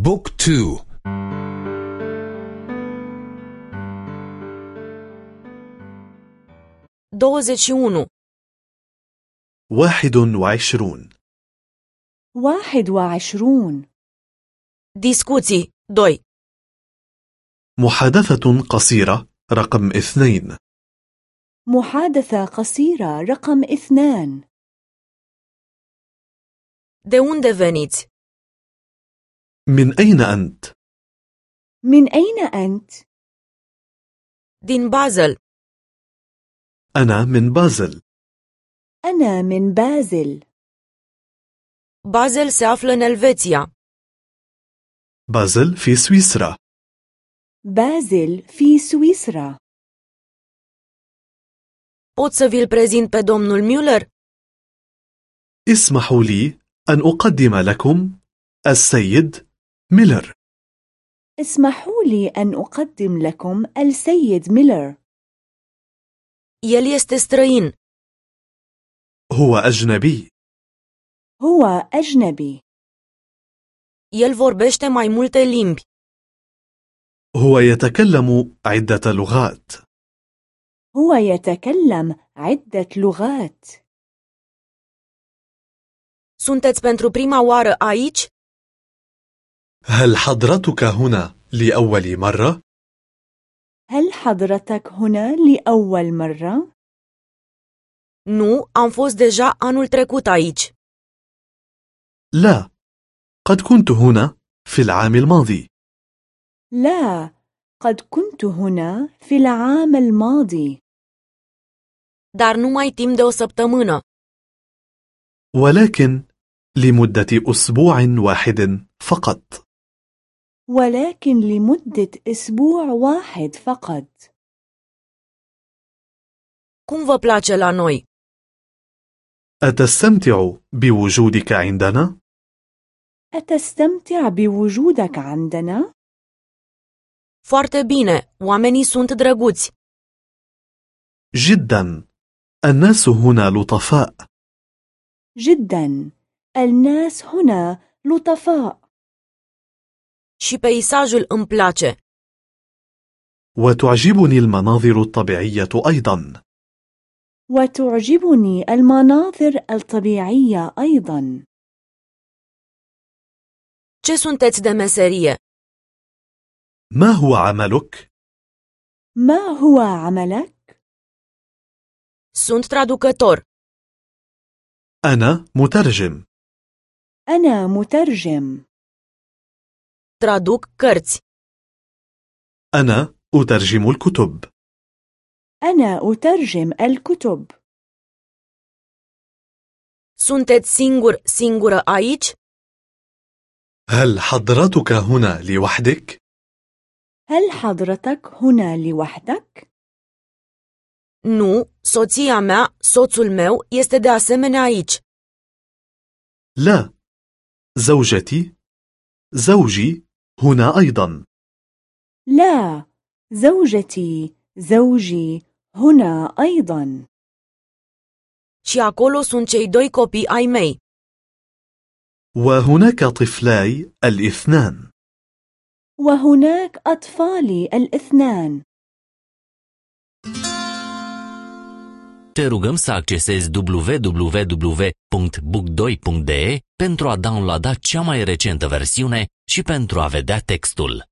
بوك تو واحد وعشرون. واحد وعشرون. Discuții. Doi. محادثة قصيرة رقم اثنين. محادثة قصيرة رقم اثنان. De unde veniți? من أين أنت؟ من أين أنت؟ din Basel. أنا من بازل. أنا من بازل. Se află în Elveția. بازل في سويسرا. بازل في سويسرا. Pot să vi-l prezint pe domnul Müller? اسمحوا لي أن أقدم لكم السيد ميلر. اسمحوا لي أن أقدم لكم السيد ميلر. este străin هو أجنبي. هو أجنبي. El vorbește mai multe limbi. هو يتكلم عدة لغات. هو يتكلم عدة لغات. Sunteți pentru prima oară aici? هل حضرتك هنا لأول مرة؟ هل حضرتك هنا لأول مرة؟ nu am fost deja anul trecut aici. لا قد كنت هنا في العام الماضي. لا قد كنت هنا في العام الماضي. Dar numai timp de o săptămână. ولكن لمدة أسبوع واحد فقط. ولكن لمدة أسبوع واحد فقط. Cum vă place la noi? أتستمتع بوجودك عندنا؟ أتستمتع بوجودك عندنا؟ foarte bine oamenii sunt drăguți. جدا. الناس هنا لطفاء. جدا. الناس هنا لطفاء. Și peisajul îmi place. وتعجبني المناظر الطبيعية أيضا. وتعجبني المناظر الطبيعية أيضا. Ce sunteți de meserie? ما هو عملك؟ ما هو عملك؟ sunt traducător. أنا مترجم. أنا مترجم. ترادوك cărți. أنا أترجم الكتب. أنا أترجم الكتب. Sunteți singur, singură aici? هل حضرتك هنا لوحدك؟ هل حضرتك هنا لوحدك؟ Nu, soția mea, soțul meu, este de asemenea aici. لا، زوجتي، زوجي هنا أيضا. لا زوجتي زوجي هنا أيضا. Și acolo sunt cei doi copii ai mei. وهناك طفلاي الاثنان. وهناك أطفالي الاثنان. Te rugăm să accesezi www.book2.de pentru a downloada cea mai recentă versiune și pentru a vedea textul.